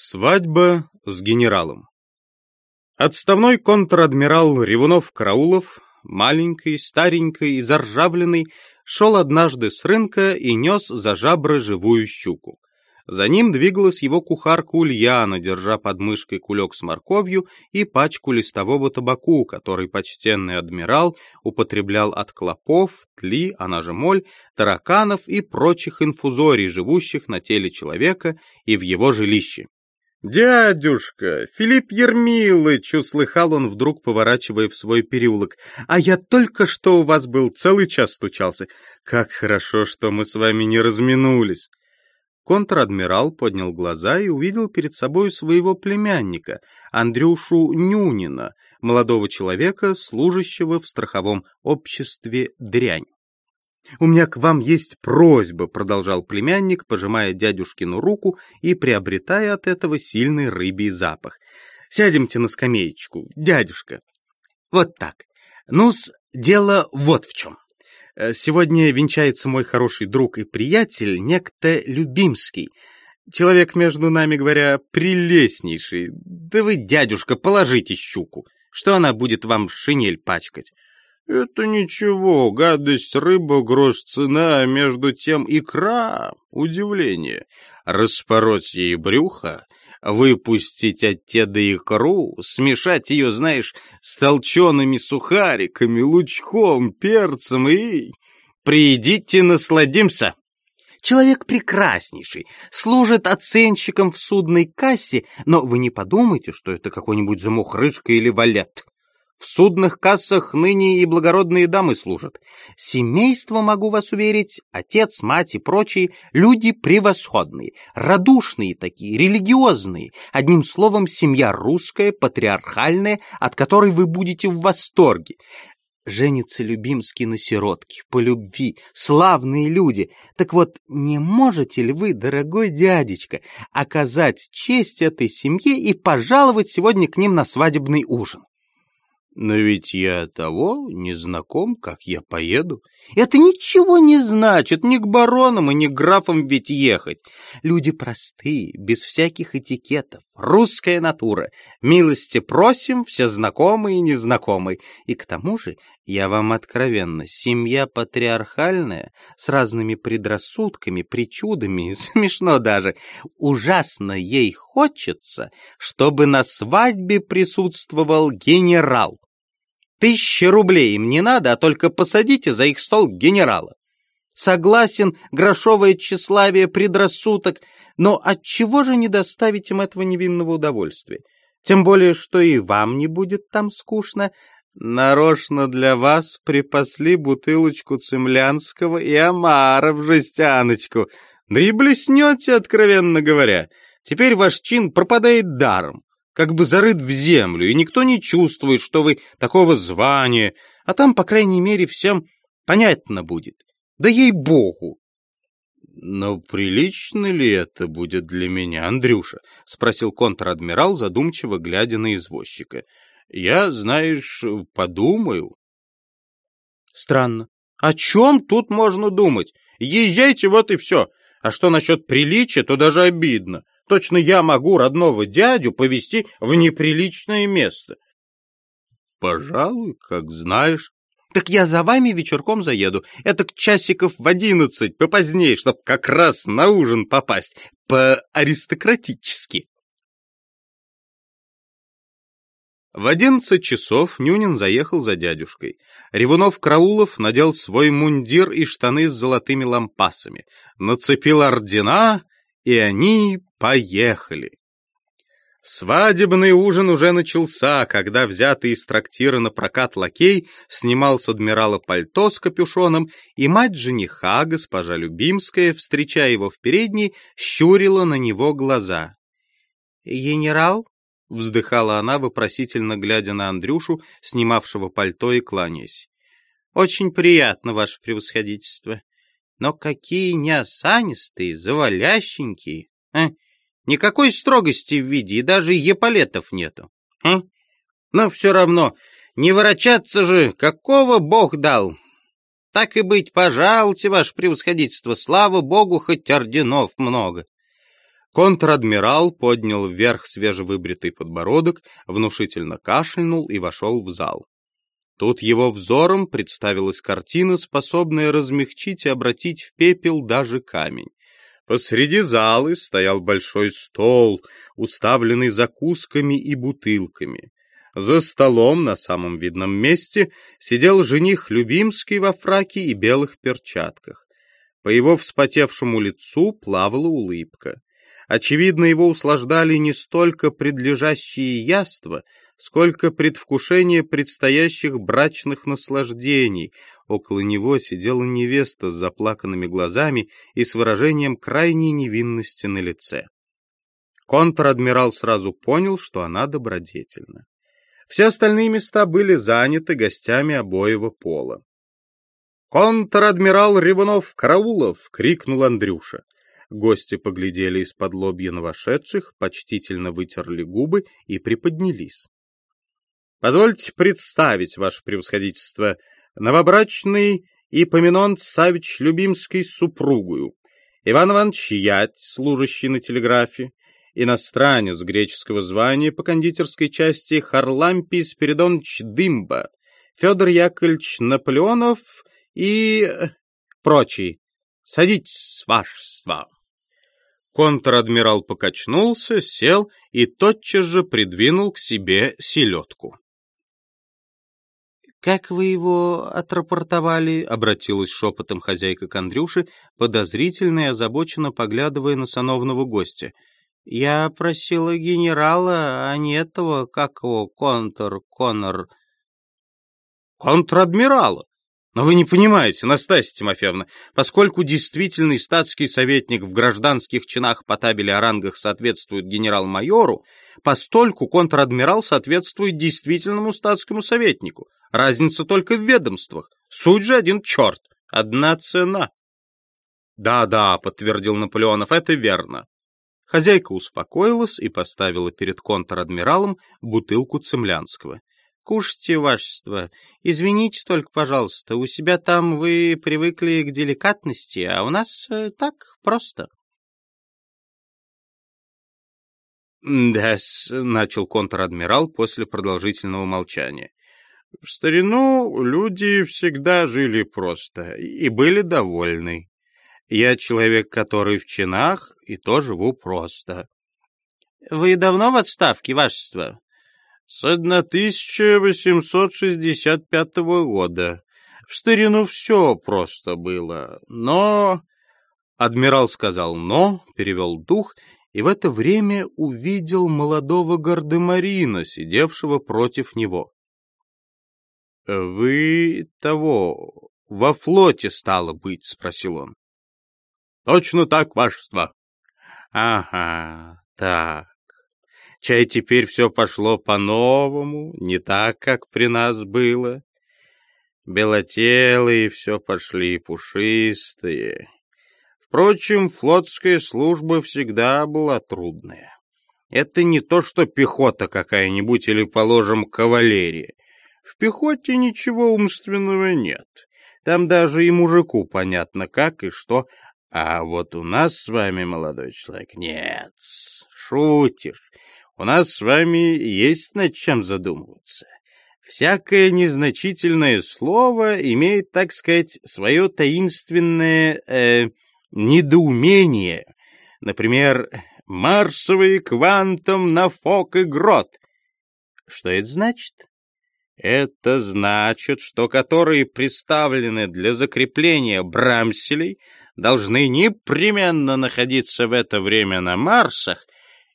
Свадьба с генералом. Отставной контр-адмирал Ревунов-Караулов, маленький, старенький и заржавленный, шел однажды с рынка и нес за жабры живую щуку. За ним двигалась его кухарка Ульяна, держа под мышкой кулек с морковью и пачку листового табаку, который почтенный адмирал употреблял от клопов, тли, она же моль, тараканов и прочих инфузорий, живущих на теле человека и в его жилище. «Дядюшка, Филипп Ермилыч!» — услыхал он вдруг, поворачивая в свой переулок. «А я только что у вас был, целый час стучался. Как хорошо, что мы с вами не разминулись!» Контр-адмирал поднял глаза и увидел перед собой своего племянника, Андрюшу Нюнина, молодого человека, служащего в страховом обществе «Дрянь». «У меня к вам есть просьба», — продолжал племянник, пожимая дядюшкину руку и приобретая от этого сильный рыбий запах. «Сядемте на скамеечку, дядюшка». «Вот так. Ну-с, дело вот в чем. Э, сегодня венчается мой хороший друг и приятель, некто Любимский. Человек, между нами говоря, прелестнейший. Да вы, дядюшка, положите щуку, что она будет вам шинель пачкать». Это ничего, гадость рыба, грош цена, а между тем икра — удивление. Распороть ей брюхо, выпустить от теда икру, смешать ее, знаешь, с толчеными сухариками, лучком, перцем и... Приидите, насладимся. Человек прекраснейший, служит оценщиком в судной кассе, но вы не подумайте, что это какой-нибудь замухрышка или валет. В судных кассах ныне и благородные дамы служат. Семейство, могу вас уверить, отец, мать и прочие, люди превосходные, радушные такие, религиозные. Одним словом, семья русская, патриархальная, от которой вы будете в восторге. Женится Любимский на сиротке, по любви, славные люди. Так вот, не можете ли вы, дорогой дядечка, оказать честь этой семье и пожаловать сегодня к ним на свадебный ужин? Но ведь я того не знаком, как я поеду. Это ничего не значит, ни к баронам и ни к графам ведь ехать. Люди простые, без всяких этикетов, русская натура. Милости просим, все знакомые и незнакомые. И к тому же, я вам откровенно, семья патриархальная, с разными предрассудками, причудами, смешно даже. Ужасно ей хочется, чтобы на свадьбе присутствовал генерал. Тысячи рублей им не надо, а только посадите за их стол генерала. Согласен, грошовое тщеславие, предрассудок, но отчего же не доставить им этого невинного удовольствия? Тем более, что и вам не будет там скучно. Нарочно для вас припасли бутылочку цемлянского и омара в жестяночку. Да и блеснете, откровенно говоря. Теперь ваш чин пропадает даром как бы зарыт в землю, и никто не чувствует, что вы такого звания, а там, по крайней мере, всем понятно будет. Да ей-богу! «Но прилично ли это будет для меня, Андрюша?» — спросил контр-адмирал, задумчиво глядя на извозчика. «Я, знаешь, подумаю». «Странно. О чем тут можно думать? Езжайте, вот и все. А что насчет приличия, то даже обидно. Точно я могу родного дядю повести в неприличное место. Пожалуй, как знаешь. Так я за вами вечерком заеду. Это к часиков в одиннадцать, попозднее, чтоб как раз на ужин попасть. По-аристократически. В одиннадцать часов Нюнин заехал за дядюшкой. Ревунов-Краулов надел свой мундир и штаны с золотыми лампасами, нацепил ордена, и они Поехали! Свадебный ужин уже начался, когда взятый из трактира на прокат лакей снимал с адмирала пальто с капюшоном, и мать жениха, госпожа Любимская, встречая его в передней, щурила на него глаза. «Генерал?» — вздыхала она, вопросительно глядя на Андрюшу, снимавшего пальто и кланяясь. «Очень приятно, ваше превосходительство. Но какие неосанистые, завалященькие, а? Никакой строгости в виде, и даже еполетов нету. А? Но все равно, не ворочаться же, какого бог дал. Так и быть, пожалуйте, ваше превосходительство, слава богу, хоть орденов много. Контр-адмирал поднял вверх свежевыбритый подбородок, внушительно кашлянул и вошел в зал. Тут его взором представилась картина, способная размягчить и обратить в пепел даже камень. Посреди залы стоял большой стол, уставленный закусками и бутылками. За столом на самом видном месте сидел жених Любимский во фраке и белых перчатках. По его вспотевшему лицу плавала улыбка. Очевидно, его услаждали не столько предлежащие яства, сколько предвкушение предстоящих брачных наслаждений. Около него сидела невеста с заплаканными глазами и с выражением крайней невинности на лице. Контр-адмирал сразу понял, что она добродетельна. Все остальные места были заняты гостями обоего пола. «Контр-адмирал Ревунов-Караулов!» — крикнул Андрюша. Гости поглядели из-под лобья на вошедших, почтительно вытерли губы и приподнялись. «Позвольте представить, ваше превосходительство, новобрачный и Поминонт Савич Любимской супругую, Иван Иванович Ять, служащий на телеграфе, иностранец греческого звания по кондитерской части Харлампий Спиридонович Дымба, Федор Яковлевич Наполеонов и э, прочий. Садитесь, вашество. Контр-адмирал покачнулся, сел и тотчас же придвинул к себе селедку. «Как вы его отрапортовали?» — обратилась шепотом хозяйка к Андрюше, подозрительно и озабоченно поглядывая на сановного гостя. «Я просила генерала, а не этого, как его, контр, конор...» «Контр-адмирала!» Но вы не понимаете, Настасья Тимофеевна, поскольку действительный статский советник в гражданских чинах по табели о рангах соответствует генерал-майору, постольку контр-адмирал соответствует действительному статскому советнику. Разница только в ведомствах. Суть же один черт. Одна цена. «Да-да», — подтвердил Наполеонов, — «это верно». Хозяйка успокоилась и поставила перед контр-адмиралом бутылку цемлянского. «Кушайте, вашество. Извините только, пожалуйста, у себя там вы привыкли к деликатности, а у нас э, так просто». «Да-с», — начал контр-адмирал после продолжительного молчания. В старину люди всегда жили просто и были довольны. Я человек, который в чинах, и то живу просто. — Вы давно в отставке, вашество? — С 1865 года. В старину все просто было, но... Адмирал сказал «но», перевел дух и в это время увидел молодого гардемарина, сидевшего против него. «Вы того, во флоте стало быть?» — спросил он. «Точно так, вашество». «Ага, так. Чай теперь все пошло по-новому, не так, как при нас было. Белотелые все пошли пушистые. Впрочем, флотская служба всегда была трудная. Это не то, что пехота какая-нибудь или, положим, кавалерия. В пехоте ничего умственного нет. Там даже и мужику понятно, как и что. А вот у нас с вами, молодой человек, нет, шутишь. У нас с вами есть над чем задумываться. Всякое незначительное слово имеет, так сказать, свое таинственное э, недоумение. Например, «марсовый квантом на фок и грот». Что это значит? Это значит, что которые представлены для закрепления брамселей должны непременно находиться в это время на Марсах,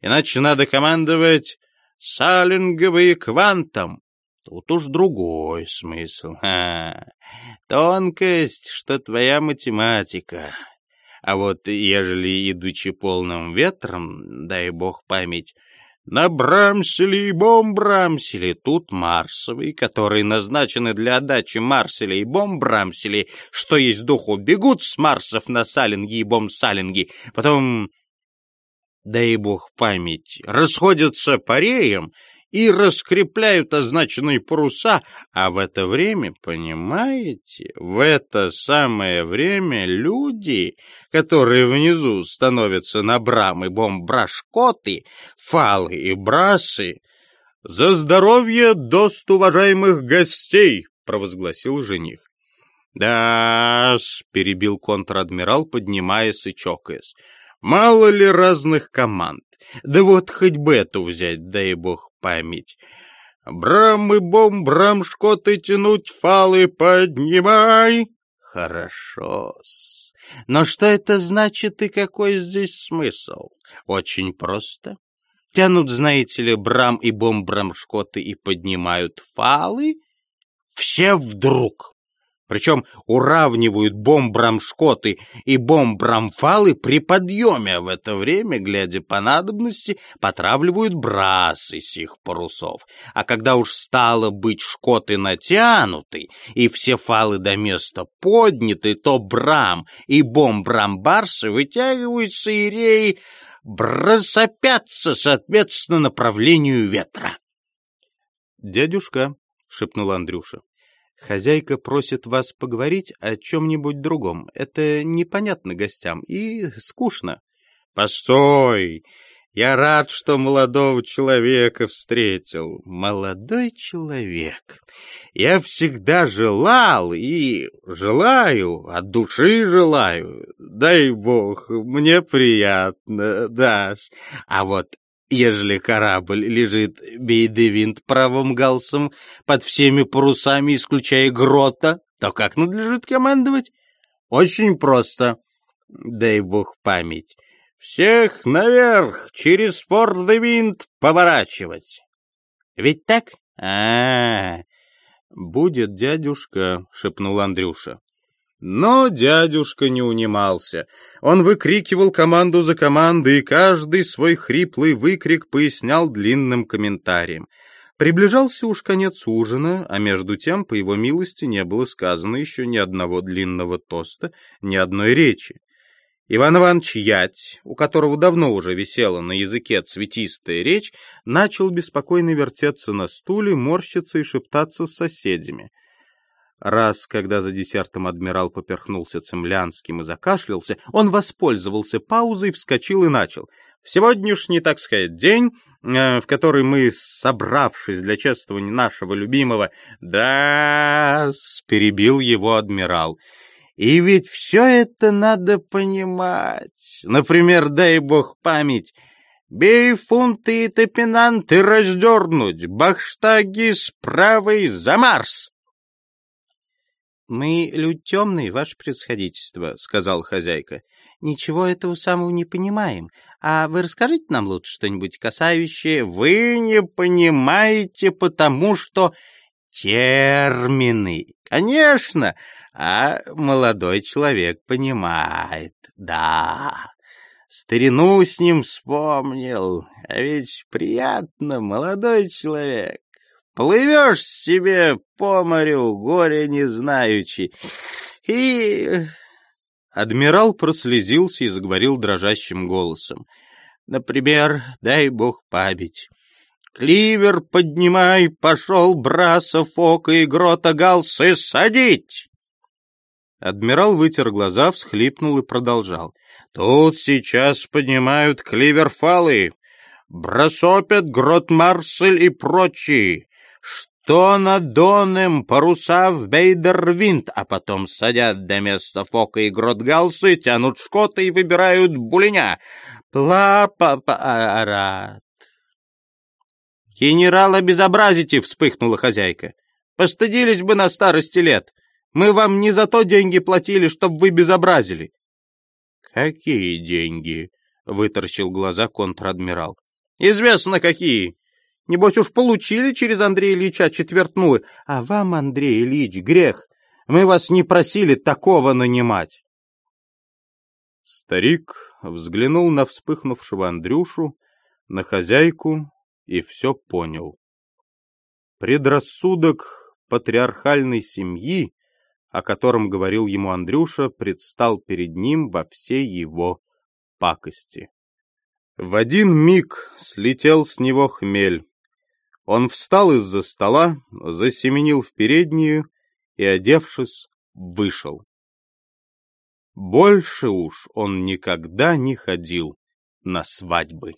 иначе надо командовать салинговый квантом. Тут уж другой смысл. А, тонкость, что твоя математика. А вот ежели идучи полным ветром, дай бог память, на Брамселе и Бомбрамселе тут Марсовый, которые назначены для отдачи Марселя и Бомбрамселе, что есть духу, бегут с Марсов на Салинги и Бомсалинги, потом, дай бог память, расходятся пареем и раскрепляют означенные паруса, а в это время, понимаете, в это самое время люди, которые внизу становятся на брамы, бомбрашкоты, фалы и брасы, «За здоровье дост уважаемых гостей!» — провозгласил жених. да перебил контр-адмирал, поднимаясь и чокаясь. «Мало ли разных команд. Да вот хоть бы эту взять, дай бог память. Брам и бом, брам, шкоты тянуть, фалы поднимай. Хорошо-с. Но что это значит и какой здесь смысл? Очень просто. Тянут, знаете ли, брам и бом, брам, шкоты и поднимают фалы. Все вдруг. Причем уравнивают бомбрамшкоты и бомбрамфалы при подъеме, а в это время, глядя по надобности, потравливают брасы сих парусов. А когда уж стало быть шкоты натянуты, и все фалы до места подняты, то брам и бомбрамбарсы вытягиваются и реи бросопятся соответственно направлению ветра. «Дядюшка», — шепнул Андрюша, Хозяйка просит вас поговорить о чем-нибудь другом. Это непонятно гостям и скучно. Постой! Я рад, что молодого человека встретил. Молодой человек. Я всегда желал и желаю, от души желаю. Дай бог, мне приятно, да. А вот Ежели корабль лежит бейдевинт правым галсом под всеми парусами, исключая грота, то как надлежит командовать? Очень просто. Дай бог память. Всех наверх, через порт-де-винт поворачивать. Ведь так? а, -а, -а. «Будет дядюшка», — шепнул Андрюша. Но дядюшка не унимался. Он выкрикивал команду за командой, и каждый свой хриплый выкрик пояснял длинным комментарием. Приближался уж конец ужина, а между тем, по его милости, не было сказано еще ни одного длинного тоста, ни одной речи. Иван Иванович Ять, у которого давно уже висела на языке цветистая речь, начал беспокойно вертеться на стуле, морщиться и шептаться с соседями — Раз, когда за десертом адмирал поперхнулся цемлянским и закашлялся, он воспользовался паузой, вскочил и начал. «В сегодняшний, так сказать, день, э, в который мы, собравшись для чествования нашего любимого...» «Да...» — перебил его адмирал. «И ведь все это надо понимать. Например, дай бог память...» Бей фунты и топинанты раздернуть, бахштаги с правой за Марс. «Мы люди темные, ваше происходительство», — сказал хозяйка. «Ничего этого самого не понимаем. А вы расскажите нам лучше что-нибудь касающее...» «Вы не понимаете, потому что термины. Конечно, а молодой человек понимает, да. Старину с ним вспомнил, а ведь приятно, молодой человек. Плывешь себе по морю, горе не знаючи, и...» Адмирал прослезился и заговорил дрожащим голосом. «Например, дай бог память. Кливер поднимай, пошел Браса, Фока и Грота Галсы садить!» Адмирал вытер глаза, всхлипнул и продолжал. «Тут сейчас поднимают кливерфалы, бросопят Грот Марсель и прочие то над Доном паруса в Бейдервинт, а потом садят до места Фока и Гротгалсы, тянут шкоты и выбирают булиня. Пла-па-па-арат. «Генерал, обезобразите!» — вспыхнула хозяйка. «Постыдились бы на старости лет. Мы вам не за то деньги платили, чтобы вы безобразили». «Какие деньги?» — выторщил глаза контр-адмирал. «Известно, какие. Небось уж получили через Андрея Ильича четвертную. А вам, Андрей Ильич, грех. Мы вас не просили такого нанимать. Старик взглянул на вспыхнувшего Андрюшу, на хозяйку и все понял. Предрассудок патриархальной семьи, о котором говорил ему Андрюша, предстал перед ним во всей его пакости. В один миг слетел с него хмель. Он встал из-за стола, засеменил в переднюю и, одевшись, вышел. Больше уж он никогда не ходил на свадьбы.